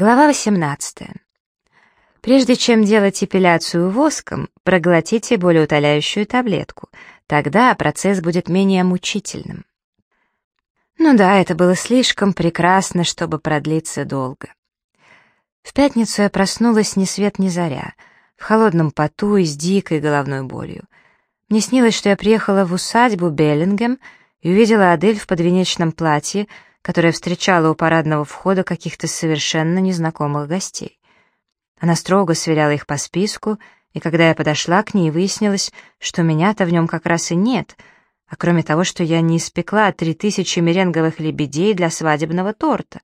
Глава 18. Прежде чем делать эпиляцию воском, проглотите болеутоляющую таблетку. Тогда процесс будет менее мучительным. Ну да, это было слишком прекрасно, чтобы продлиться долго. В пятницу я проснулась ни свет ни заря, в холодном поту и с дикой головной болью. Мне снилось, что я приехала в усадьбу Беллингем и увидела Адель в подвенечном платье, которая встречала у парадного входа каких-то совершенно незнакомых гостей. Она строго сверяла их по списку, и когда я подошла к ней, выяснилось, что меня-то в нем как раз и нет, а кроме того, что я не испекла три тысячи меренговых лебедей для свадебного торта.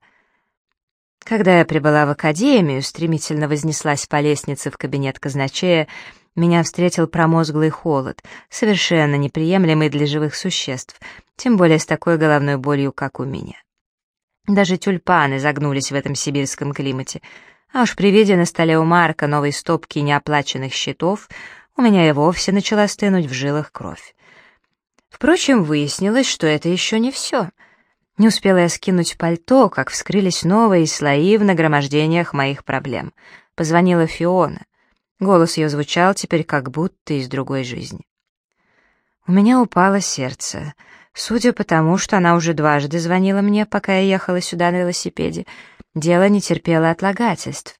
Когда я прибыла в академию, стремительно вознеслась по лестнице в кабинет казначея, меня встретил промозглый холод, совершенно неприемлемый для живых существ, тем более с такой головной болью, как у меня. Даже тюльпаны загнулись в этом сибирском климате. А уж при виде на столе у Марка новой стопки неоплаченных счетов у меня и вовсе начала стынуть в жилах кровь. Впрочем, выяснилось, что это еще не все. Не успела я скинуть пальто, как вскрылись новые слои в нагромождениях моих проблем. Позвонила Фиона. Голос ее звучал теперь как будто из другой жизни. У меня упало сердце. Судя по тому, что она уже дважды звонила мне, пока я ехала сюда на велосипеде, дело не терпело отлагательств.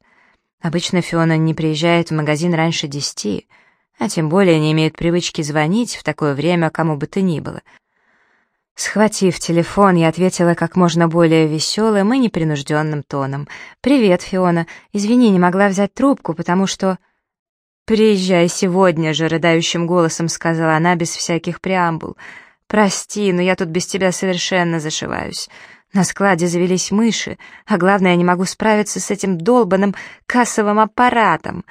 Обычно Фиона не приезжает в магазин раньше десяти, а тем более не имеет привычки звонить в такое время кому бы то ни было. Схватив телефон, я ответила как можно более веселым и непринужденным тоном. «Привет, Фиона. Извини, не могла взять трубку, потому что...» «Приезжай сегодня же», — рыдающим голосом сказала она без всяких преамбул. «Прости, но я тут без тебя совершенно зашиваюсь. На складе завелись мыши, а главное, я не могу справиться с этим долбанным кассовым аппаратом».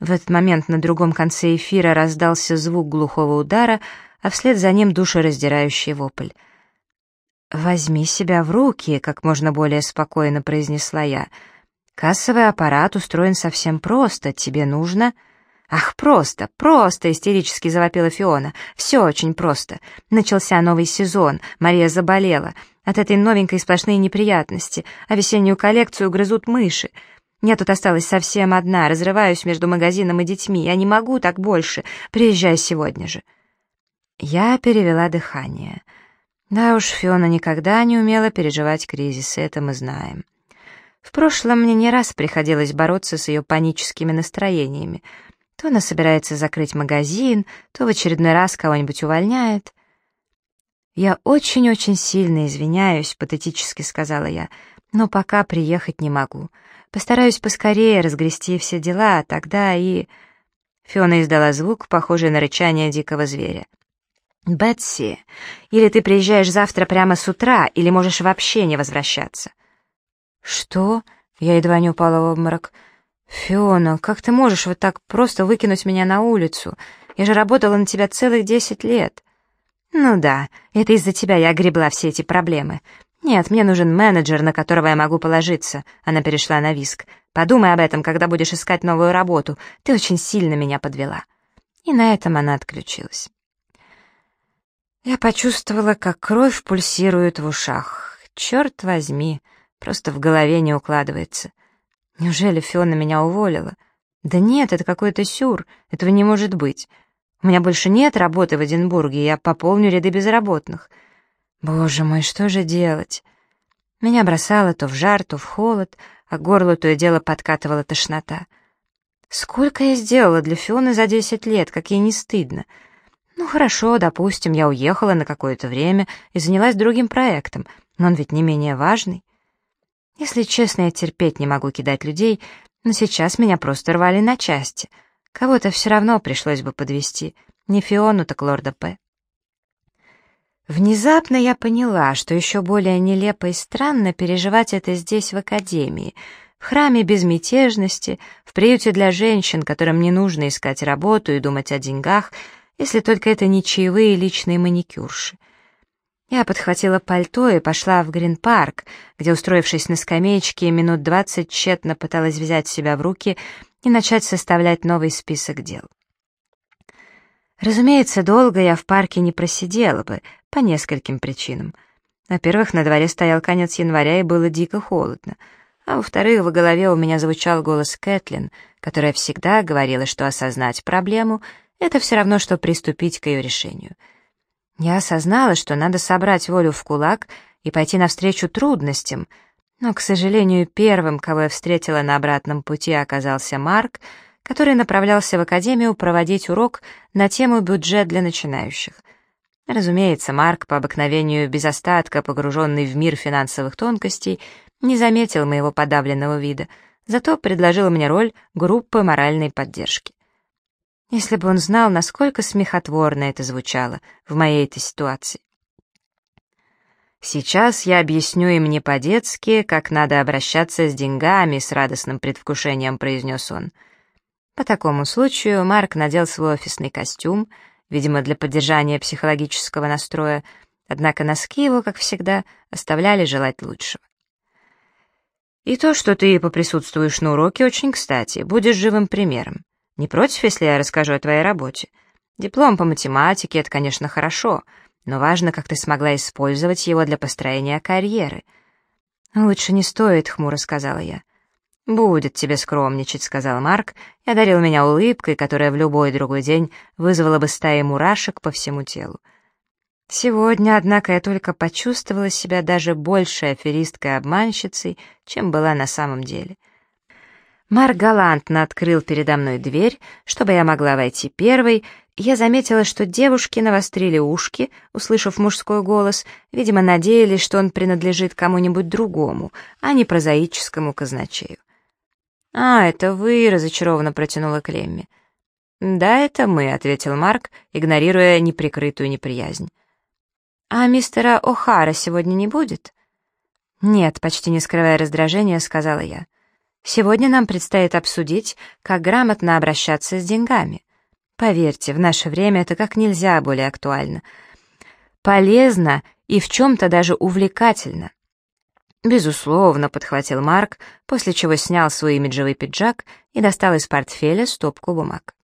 В этот момент на другом конце эфира раздался звук глухого удара, а вслед за ним душераздирающий вопль. «Возьми себя в руки», — как можно более спокойно произнесла я. «Кассовый аппарат устроен совсем просто. Тебе нужно...» «Ах, просто, просто!» — истерически завопила Фиона. «Все очень просто. Начался новый сезон, Мария заболела. От этой новенькой сплошные неприятности, а весеннюю коллекцию грызут мыши. Я тут осталась совсем одна, разрываюсь между магазином и детьми. Я не могу так больше. Приезжай сегодня же». Я перевела дыхание. Да уж, Фиона никогда не умела переживать кризисы, это мы знаем. В прошлом мне не раз приходилось бороться с ее паническими настроениями — то она собирается закрыть магазин, то в очередной раз кого-нибудь увольняет. «Я очень-очень сильно извиняюсь», — патетически сказала я, «но пока приехать не могу. Постараюсь поскорее разгрести все дела, а тогда и...» Фиона издала звук, похожий на рычание дикого зверя. «Бетси, или ты приезжаешь завтра прямо с утра, или можешь вообще не возвращаться». «Что?» — я едва не упала в обморок. «Фиона, как ты можешь вот так просто выкинуть меня на улицу? Я же работала на тебя целых десять лет». «Ну да, это из-за тебя я огребла все эти проблемы. Нет, мне нужен менеджер, на которого я могу положиться». Она перешла на виск. «Подумай об этом, когда будешь искать новую работу. Ты очень сильно меня подвела». И на этом она отключилась. Я почувствовала, как кровь пульсирует в ушах. Черт возьми, просто в голове не укладывается. Неужели Фиона меня уволила? Да нет, это какой-то сюр, этого не может быть. У меня больше нет работы в Эдинбурге, я пополню ряды безработных. Боже мой, что же делать? Меня бросало то в жар, то в холод, а горло то и дело подкатывала тошнота. Сколько я сделала для Фионы за десять лет, как ей не стыдно. Ну хорошо, допустим, я уехала на какое-то время и занялась другим проектом, но он ведь не менее важный. Если честно, я терпеть не могу кидать людей, но сейчас меня просто рвали на части. Кого-то все равно пришлось бы подвести. Не Фиону, так лорда П. Внезапно я поняла, что еще более нелепо и странно переживать это здесь, в академии, в храме безмятежности, в приюте для женщин, которым не нужно искать работу и думать о деньгах, если только это не чаевые личные маникюрши. Я подхватила пальто и пошла в Грин-парк, где, устроившись на скамеечке, минут двадцать тщетно пыталась взять себя в руки и начать составлять новый список дел. Разумеется, долго я в парке не просидела бы, по нескольким причинам. Во-первых, на дворе стоял конец января и было дико холодно. а во-вторых, в голове у меня звучал голос Кэтлин, которая всегда говорила, что осознать проблему — это все равно, что приступить к ее решению. Я осознала, что надо собрать волю в кулак и пойти навстречу трудностям, но, к сожалению, первым, кого я встретила на обратном пути, оказался Марк, который направлялся в академию проводить урок на тему «Бюджет для начинающих». Разумеется, Марк, по обыкновению без остатка погруженный в мир финансовых тонкостей, не заметил моего подавленного вида, зато предложил мне роль группы моральной поддержки. Если бы он знал, насколько смехотворно это звучало в моей этой ситуации. Сейчас я объясню им не по-детски, как надо обращаться с деньгами, с радостным предвкушением произнес он. По такому случаю Марк надел свой офисный костюм, видимо, для поддержания психологического настроя, однако носки его, как всегда, оставляли желать лучшего. И то, что ты поприсутствуешь на уроке, очень кстати, будешь живым примером. Не против, если я расскажу о твоей работе? Диплом по математике — это, конечно, хорошо, но важно, как ты смогла использовать его для построения карьеры. «Лучше не стоит», — хмуро сказала я. «Будет тебе скромничать», — сказал Марк и одарил меня улыбкой, которая в любой другой день вызвала бы стаи мурашек по всему телу. Сегодня, однако, я только почувствовала себя даже большей аферисткой-обманщицей, чем была на самом деле. Марк галантно открыл передо мной дверь, чтобы я могла войти первой, я заметила, что девушки навострили ушки, услышав мужской голос, видимо, надеялись, что он принадлежит кому-нибудь другому, а не прозаическому казначею. «А, это вы», — разочарованно протянула Клемми. «Да, это мы», — ответил Марк, игнорируя неприкрытую неприязнь. «А мистера О'Хара сегодня не будет?» «Нет», — почти не скрывая раздражения, сказала я. «Сегодня нам предстоит обсудить, как грамотно обращаться с деньгами. Поверьте, в наше время это как нельзя более актуально. Полезно и в чем-то даже увлекательно». «Безусловно», — подхватил Марк, после чего снял свой имиджевый пиджак и достал из портфеля стопку бумаг.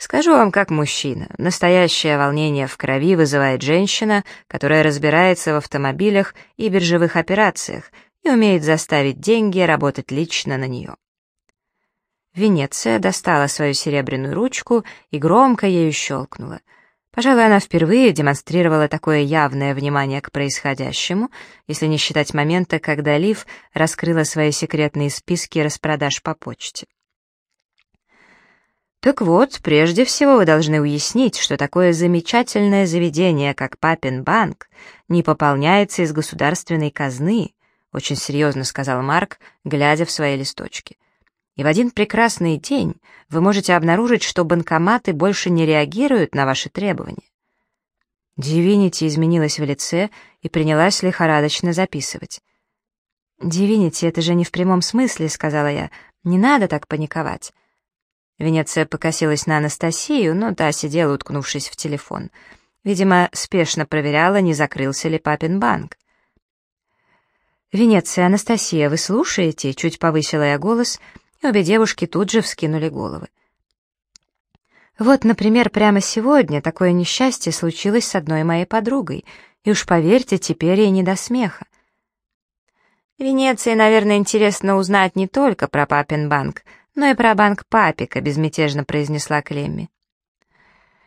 Скажу вам как мужчина, настоящее волнение в крови вызывает женщина, которая разбирается в автомобилях и биржевых операциях и умеет заставить деньги работать лично на нее. Венеция достала свою серебряную ручку и громко ею щелкнула. Пожалуй, она впервые демонстрировала такое явное внимание к происходящему, если не считать момента, когда Лив раскрыла свои секретные списки распродаж по почте. Так вот, прежде всего вы должны уяснить, что такое замечательное заведение, как Папин банк, не пополняется из государственной казны, очень серьезно сказал Марк, глядя в свои листочки. И в один прекрасный день вы можете обнаружить, что банкоматы больше не реагируют на ваши требования. Дивинити изменилась в лице и принялась лихорадочно записывать. «Дивинити, это же не в прямом смысле», — сказала я. «Не надо так паниковать. Венеция покосилась на Анастасию, но та сидела, уткнувшись в телефон. Видимо, спешно проверяла, не закрылся ли папин банк. «Венеция, Анастасия, вы слушаете?» — чуть повысила я голос, и обе девушки тут же вскинули головы. Вот, например, прямо сегодня такое несчастье случилось с одной моей подругой, и уж поверьте, теперь ей не до смеха. Венеции, наверное, интересно узнать не только про папин банк, но и про банк Папика», — безмятежно произнесла Клемми.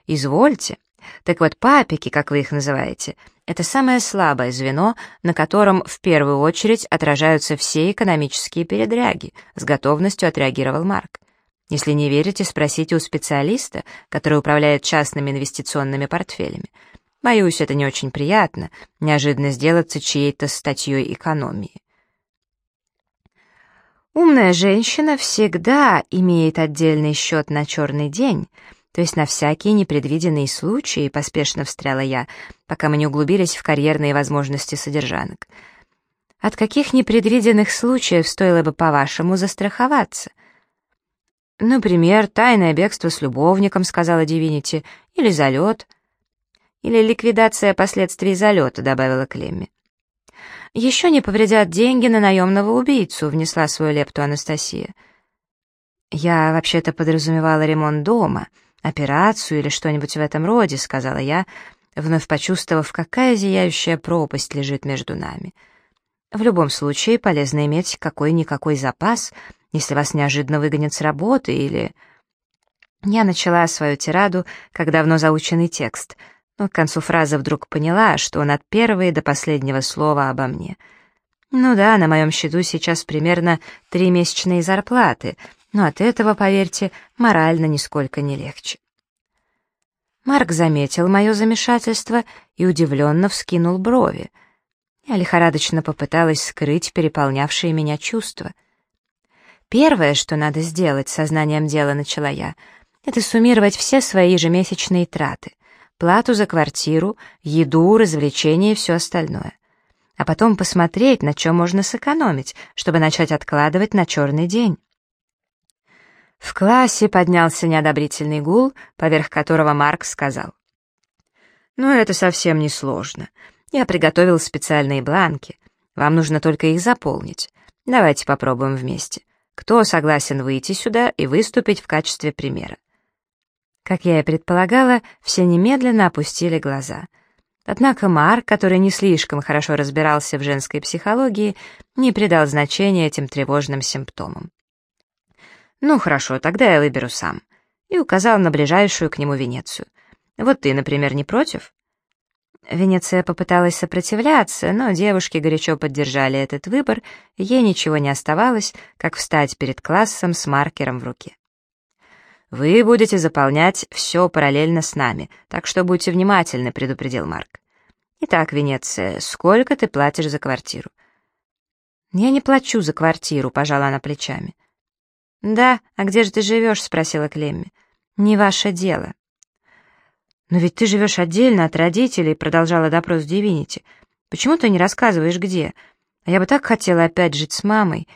«Извольте. Так вот, папики, как вы их называете, это самое слабое звено, на котором в первую очередь отражаются все экономические передряги», — с готовностью отреагировал Марк. «Если не верите, спросите у специалиста, который управляет частными инвестиционными портфелями. Боюсь, это не очень приятно, неожиданно сделаться чьей-то статьей экономии». Умная женщина всегда имеет отдельный счет на черный день, то есть на всякие непредвиденные случаи, поспешно встряла я, пока мы не углубились в карьерные возможности содержанок. От каких непредвиденных случаев стоило бы, по-вашему, застраховаться? Например, тайное бегство с любовником, сказала Дивинити, или залет, или ликвидация последствий залета, добавила Клемми. «Еще не повредят деньги на наемного убийцу», — внесла свою лепту Анастасия. «Я вообще-то подразумевала ремонт дома, операцию или что-нибудь в этом роде», — сказала я, вновь почувствовав, какая зияющая пропасть лежит между нами. В любом случае полезно иметь какой-никакой запас, если вас неожиданно выгонят с работы или... Я начала свою тираду, как давно заученный текст, но к концу фразы вдруг поняла, что он от первого до последнего слова обо мне. Ну да, на моем счету сейчас примерно три месячные зарплаты, но от этого, поверьте, морально нисколько не легче. Марк заметил мое замешательство и удивленно вскинул брови. Я лихорадочно попыталась скрыть переполнявшие меня чувства. Первое, что надо сделать, сознанием дела начала я, это суммировать все свои ежемесячные траты, плату за квартиру, еду, развлечения и все остальное. А потом посмотреть, на чем можно сэкономить, чтобы начать откладывать на черный день. В классе поднялся неодобрительный гул, поверх которого Марк сказал. «Ну, это совсем не сложно. Я приготовил специальные бланки. Вам нужно только их заполнить. Давайте попробуем вместе. Кто согласен выйти сюда и выступить в качестве примера?» Как я и предполагала, все немедленно опустили глаза. Однако Марк, который не слишком хорошо разбирался в женской психологии, не придал значения этим тревожным симптомам. «Ну хорошо, тогда я выберу сам», и указал на ближайшую к нему Венецию. «Вот ты, например, не против?» Венеция попыталась сопротивляться, но девушки горячо поддержали этот выбор, ей ничего не оставалось, как встать перед классом с маркером в руке. «Вы будете заполнять все параллельно с нами, так что будьте внимательны», — предупредил Марк. «Итак, Венеция, сколько ты платишь за квартиру?» «Я не плачу за квартиру», — пожала она плечами. «Да, а где же ты живешь?» — спросила Клемми. «Не ваше дело». «Но ведь ты живешь отдельно от родителей», — продолжала допрос Дивинити. «Почему ты не рассказываешь, где? А я бы так хотела опять жить с мамой.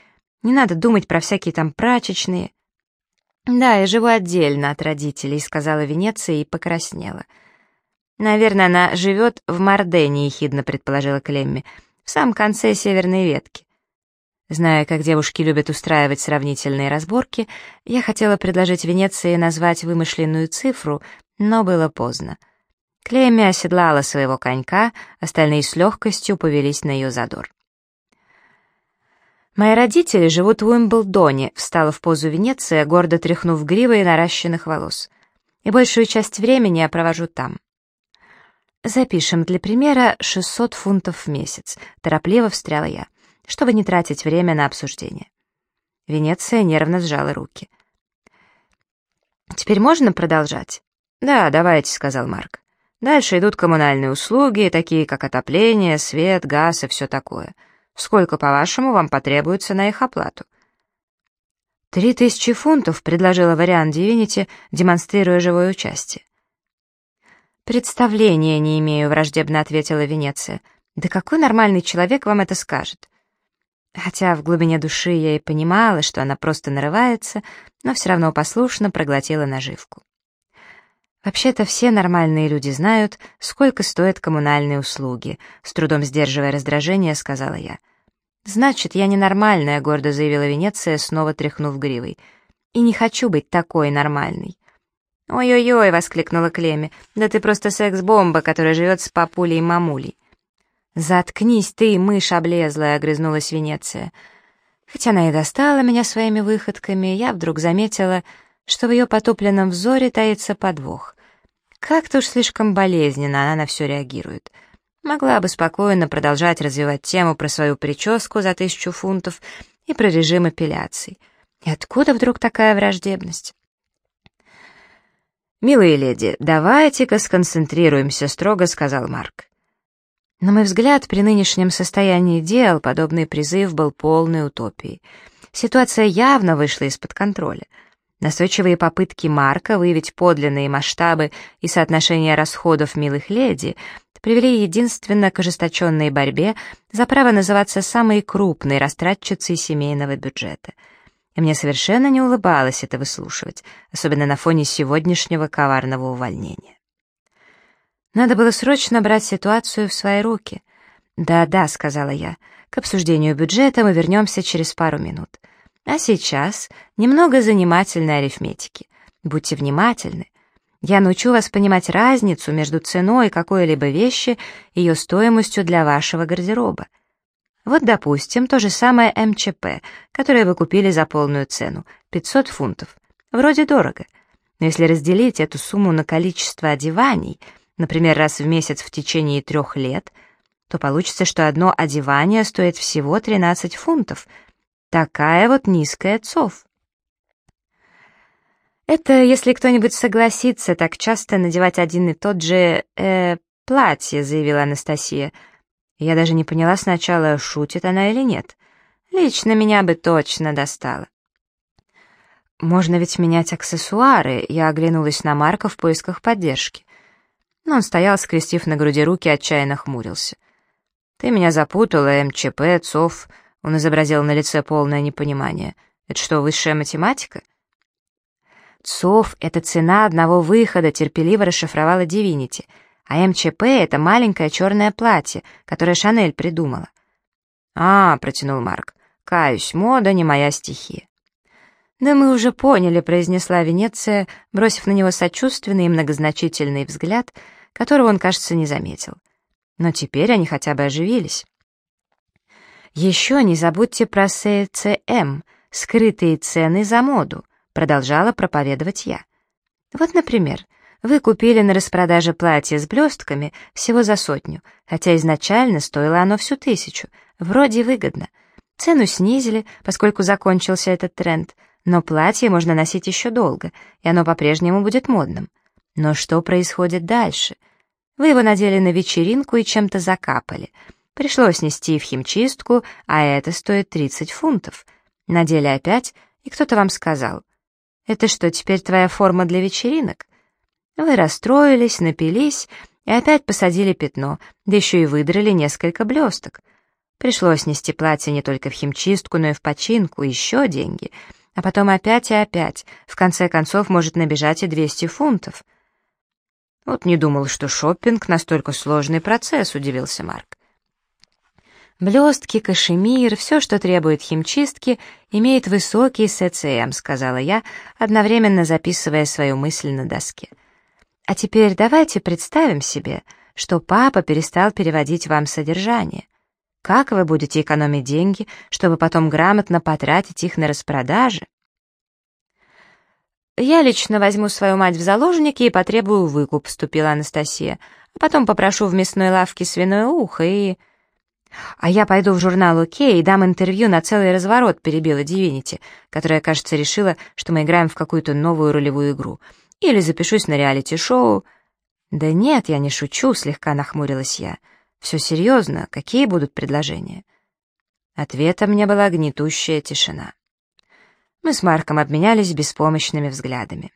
Не надо думать про всякие там прачечные». «Да, я живу отдельно от родителей», — сказала Венеция и покраснела. «Наверное, она живет в Мордене», — ехидно предположила Клемми, «в самом конце северной ветки. Зная, как девушки любят устраивать сравнительные разборки, я хотела предложить Венеции назвать вымышленную цифру, но было поздно. Клемми оседлала своего конька, остальные с легкостью повелись на ее задор. «Мои родители живут в Уимблдоне», — встала в позу Венеция, гордо тряхнув гривой наращенных волос. «И большую часть времени я провожу там». «Запишем для примера 600 фунтов в месяц», — торопливо встряла я чтобы не тратить время на обсуждение. Венеция нервно сжала руки. «Теперь можно продолжать?» «Да, давайте», — сказал Марк. «Дальше идут коммунальные услуги, такие как отопление, свет, газ и все такое. Сколько, по-вашему, вам потребуется на их оплату?» «Три тысячи фунтов», — предложила вариант Дивинити, демонстрируя живое участие. «Представления не имею», — враждебно ответила Венеция. «Да какой нормальный человек вам это скажет?» Хотя в глубине души я и понимала, что она просто нарывается, но все равно послушно проглотила наживку. Вообще-то все нормальные люди знают, сколько стоят коммунальные услуги, с трудом сдерживая раздражение, сказала я. Значит, я ненормальная, гордо заявила Венеция, снова тряхнув гривой. И не хочу быть такой нормальной. «Ой-ой-ой!» — воскликнула Клеми. «Да ты просто секс-бомба, которая живет с папулей и мамулей». «Заткнись ты, мышь облезлая!» — огрызнулась Венеция. Хотя она и достала меня своими выходками, я вдруг заметила, что в ее потупленном взоре таится подвох. Как-то уж слишком болезненно она на все реагирует. Могла бы спокойно продолжать развивать тему про свою прическу за тысячу фунтов и про режим эпиляции. И откуда вдруг такая враждебность? «Милые леди, давайте-ка сконцентрируемся», — строго сказал Марк. На мой взгляд, при нынешнем состоянии дел подобный призыв был полной утопией. Ситуация явно вышла из-под контроля. Настойчивые попытки Марка выявить подлинные масштабы и соотношение расходов милых леди привели единственно к ожесточенной борьбе за право называться самой крупной растратчицей семейного бюджета. И мне совершенно не улыбалось это выслушивать, особенно на фоне сегодняшнего коварного увольнения. Надо было срочно брать ситуацию в свои руки. «Да-да», — сказала я, — «к обсуждению бюджета мы вернемся через пару минут. А сейчас немного занимательной арифметики. Будьте внимательны. Я научу вас понимать разницу между ценой какой-либо вещи и ее стоимостью для вашего гардероба. Вот, допустим, то же самое МЧП, которое вы купили за полную цену, 500 фунтов. Вроде дорого. Но если разделить эту сумму на количество одеваний, например, раз в месяц в течение трех лет, то получится, что одно одевание стоит всего 13 фунтов. Такая вот низкая цов. Это если кто-нибудь согласится так часто надевать один и тот же, э, платье, заявила Анастасия. Я даже не поняла сначала, шутит она или нет. Лично меня бы точно достало. «Можно ведь менять аксессуары», — я оглянулась на Марка в поисках поддержки. Но он стоял, скрестив на груди руки, отчаянно хмурился. «Ты меня запутала, МЧП, ЦОВ», — он изобразил на лице полное непонимание. «Это что, высшая математика?» «ЦОВ — это цена одного выхода», — терпеливо расшифровала Дивинити. «А МЧП — это маленькое черное платье, которое Шанель придумала». «А», — протянул Марк, — «каюсь, мода не моя стихия». «Да мы уже поняли», — произнесла Венеция, бросив на него сочувственный и многозначительный взгляд, которого он, кажется, не заметил. Но теперь они хотя бы оживились. «Еще не забудьте про СЦМ, скрытые цены за моду», — продолжала проповедовать я. «Вот, например, вы купили на распродаже платье с блестками всего за сотню, хотя изначально стоило оно всю тысячу, вроде выгодно. Цену снизили, поскольку закончился этот тренд — но платье можно носить еще долго, и оно по-прежнему будет модным. Но что происходит дальше? Вы его надели на вечеринку и чем-то закапали. Пришлось нести в химчистку, а это стоит 30 фунтов. Надели опять, и кто-то вам сказал. «Это что, теперь твоя форма для вечеринок?» Вы расстроились, напились и опять посадили пятно, да еще и выдрали несколько блесток. Пришлось нести платье не только в химчистку, но и в починку, еще деньги — а потом опять и опять, в конце концов может набежать и 200 фунтов. Вот не думал, что шопинг настолько сложный процесс, удивился Марк. Блестки, кашемир, все, что требует химчистки, имеет высокий СЦМ, сказала я, одновременно записывая свою мысль на доске. А теперь давайте представим себе, что папа перестал переводить вам содержание. Как вы будете экономить деньги, чтобы потом грамотно потратить их на распродажи? «Я лично возьму свою мать в заложники и потребую выкуп», — вступила Анастасия. «А потом попрошу в мясной лавке свиное ухо и...» «А я пойду в журнал «Окей» и дам интервью на целый разворот», — перебила Дивинити, которая, кажется, решила, что мы играем в какую-то новую ролевую игру. «Или запишусь на реалити-шоу». «Да нет, я не шучу», — слегка нахмурилась я. Все серьезно, какие будут предложения? Ответом мне была гнетущая тишина. Мы с Марком обменялись беспомощными взглядами.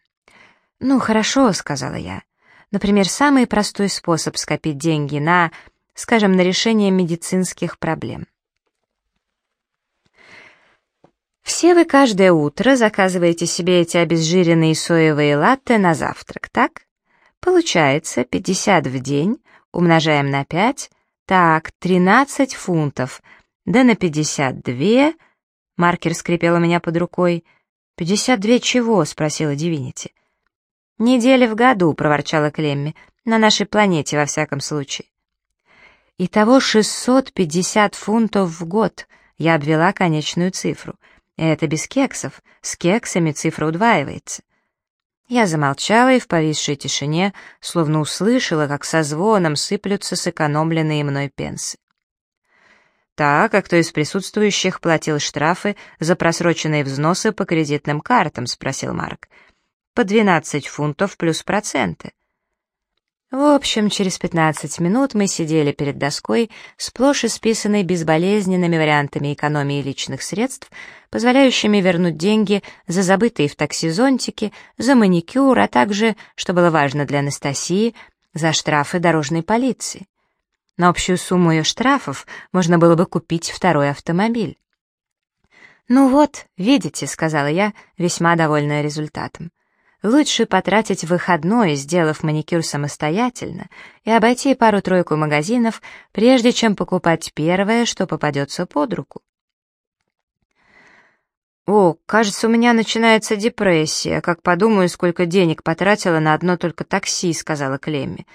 «Ну, хорошо», — сказала я. «Например, самый простой способ скопить деньги на, скажем, на решение медицинских проблем». Все вы каждое утро заказываете себе эти обезжиренные соевые латте на завтрак, так? Получается 50 в день умножаем на 5, так, 13 фунтов, да на 52, маркер скрипел у меня под рукой. «52 чего?» — спросила Дивинити. «Недели в году», — проворчала Клемми, — «на нашей планете, во всяком случае». «Итого 650 фунтов в год», — я обвела конечную цифру. «Это без кексов, с кексами цифра удваивается». Я замолчала и в повисшей тишине словно услышала, как со звоном сыплются сэкономленные мной пенсы. «Так, а кто из присутствующих платил штрафы за просроченные взносы по кредитным картам?» — спросил Марк. «По 12 фунтов плюс проценты». В общем, через 15 минут мы сидели перед доской, сплошь исписанной безболезненными вариантами экономии личных средств, позволяющими вернуть деньги за забытые в такси зонтики, за маникюр, а также, что было важно для Анастасии, за штрафы дорожной полиции. На общую сумму ее штрафов можно было бы купить второй автомобиль. «Ну вот, видите», — сказала я, весьма довольная результатом. Лучше потратить выходной, сделав маникюр самостоятельно, и обойти пару-тройку магазинов, прежде чем покупать первое, что попадется под руку. «О, кажется, у меня начинается депрессия, как подумаю, сколько денег потратила на одно только такси», — сказала Клемми.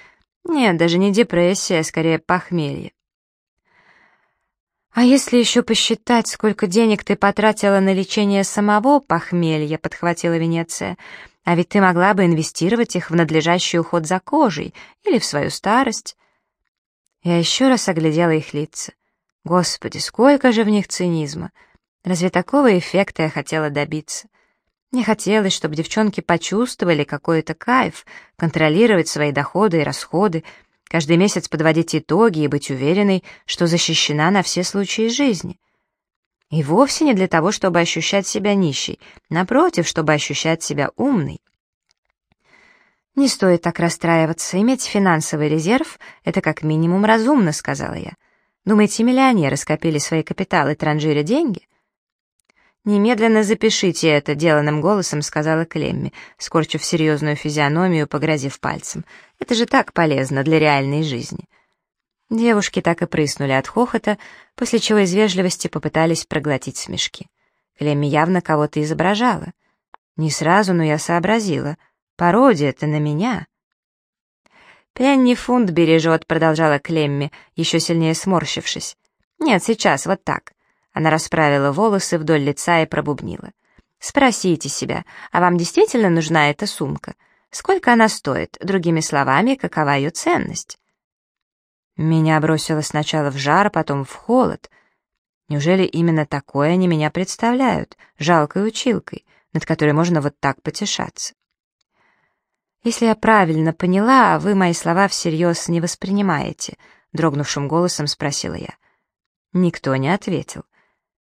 «Нет, даже не депрессия, а скорее похмелье». «А если еще посчитать, сколько денег ты потратила на лечение самого похмелья», — подхватила Венеция, «а ведь ты могла бы инвестировать их в надлежащий уход за кожей или в свою старость». Я еще раз оглядела их лица. Господи, сколько же в них цинизма! Разве такого эффекта я хотела добиться? Мне хотелось, чтобы девчонки почувствовали какой-то кайф, контролировать свои доходы и расходы, каждый месяц подводить итоги и быть уверенной, что защищена на все случаи жизни. И вовсе не для того, чтобы ощущать себя нищей, напротив, чтобы ощущать себя умной. «Не стоит так расстраиваться. Иметь финансовый резерв — это как минимум разумно», — сказала я. «Думаете, миллионеры скопили свои капиталы, транжиря деньги?» «Немедленно запишите это», — деланным голосом сказала Клемми, скорчив серьезную физиономию, погрозив пальцем. «Это же так полезно для реальной жизни». Девушки так и прыснули от хохота, после чего из вежливости попытались проглотить смешки. Клемми явно кого-то изображала. Не сразу, но я сообразила — Пародия-то на меня. «Пенни фунт бережет», — продолжала Клемми, еще сильнее сморщившись. «Нет, сейчас, вот так». Она расправила волосы вдоль лица и пробубнила. «Спросите себя, а вам действительно нужна эта сумка? Сколько она стоит? Другими словами, какова ее ценность?» Меня бросило сначала в жар, потом в холод. Неужели именно такое они меня представляют, жалкой училкой, над которой можно вот так потешаться? «Если я правильно поняла, вы мои слова всерьез не воспринимаете», — дрогнувшим голосом спросила я. Никто не ответил.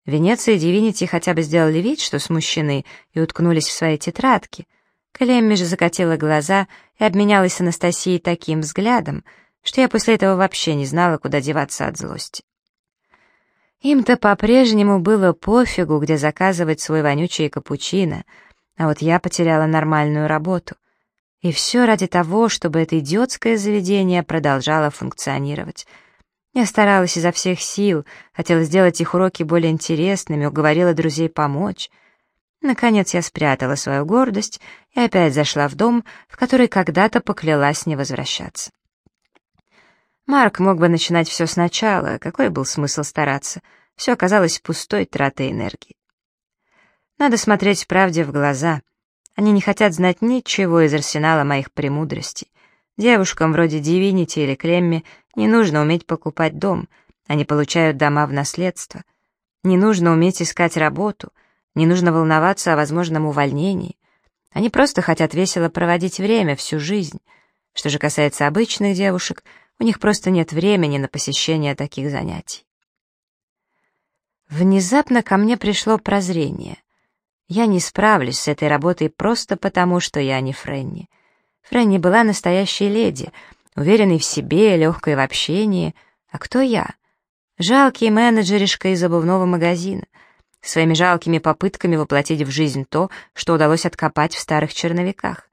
Венеция и Дивинити хотя бы сделали вид, что смущены, и уткнулись в свои тетрадки. Клемми же закатила глаза и обменялась с Анастасией таким взглядом, что я после этого вообще не знала, куда деваться от злости. Им-то по-прежнему было пофигу, где заказывать свой вонючий капучино, а вот я потеряла нормальную работу — и все ради того, чтобы это идиотское заведение продолжало функционировать. Я старалась изо всех сил, хотела сделать их уроки более интересными, уговорила друзей помочь. Наконец я спрятала свою гордость и опять зашла в дом, в который когда-то поклялась не возвращаться. Марк мог бы начинать все сначала, какой был смысл стараться? Все оказалось пустой тратой энергии. Надо смотреть правде в глаза — они не хотят знать ничего из арсенала моих премудростей. Девушкам вроде Дивинити или Клемми не нужно уметь покупать дом, они получают дома в наследство. Не нужно уметь искать работу, не нужно волноваться о возможном увольнении. Они просто хотят весело проводить время всю жизнь. Что же касается обычных девушек, у них просто нет времени на посещение таких занятий. Внезапно ко мне пришло прозрение. Я не справлюсь с этой работой просто потому, что я не Фрэнни. Фрэнни была настоящей леди, уверенной в себе, легкой в общении. А кто я? Жалкий менеджеришка из обувного магазина, своими жалкими попытками воплотить в жизнь то, что удалось откопать в старых черновиках,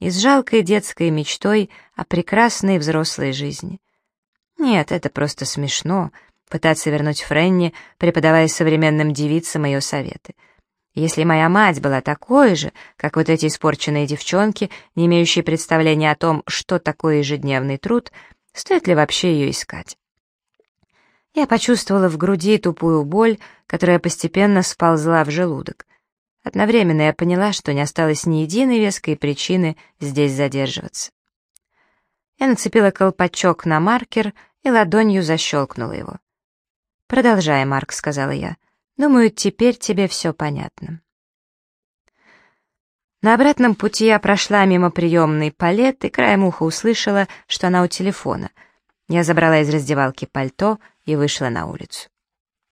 и с жалкой детской мечтой о прекрасной взрослой жизни. Нет, это просто смешно, пытаться вернуть Фрэнни, преподавая современным девицам ее советы — если моя мать была такой же, как вот эти испорченные девчонки, не имеющие представления о том, что такое ежедневный труд, стоит ли вообще ее искать? Я почувствовала в груди тупую боль, которая постепенно сползла в желудок. Одновременно я поняла, что не осталось ни единой веской причины здесь задерживаться. Я нацепила колпачок на маркер и ладонью защелкнула его. «Продолжай, Марк», — сказала я. Думаю, теперь тебе все понятно. На обратном пути я прошла мимо приемной палет и краем уха услышала, что она у телефона. Я забрала из раздевалки пальто и вышла на улицу.